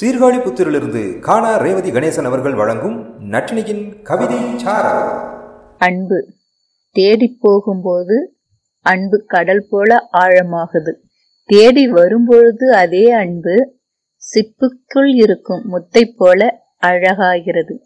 சீர்காழி புத்திரிலிருந்து காணா ரேவதி கணேசன் அவர்கள் வழங்கும் நட்டினியின் கவிதை அன்பு. தேடிப் போகும்போது அன்பு கடல் போல ஆழமாகுது. தேடி வரும்பொழுது அதே அன்பு சிப்புக்குள் இருக்கும் முத்தை போல அழகாகிறது.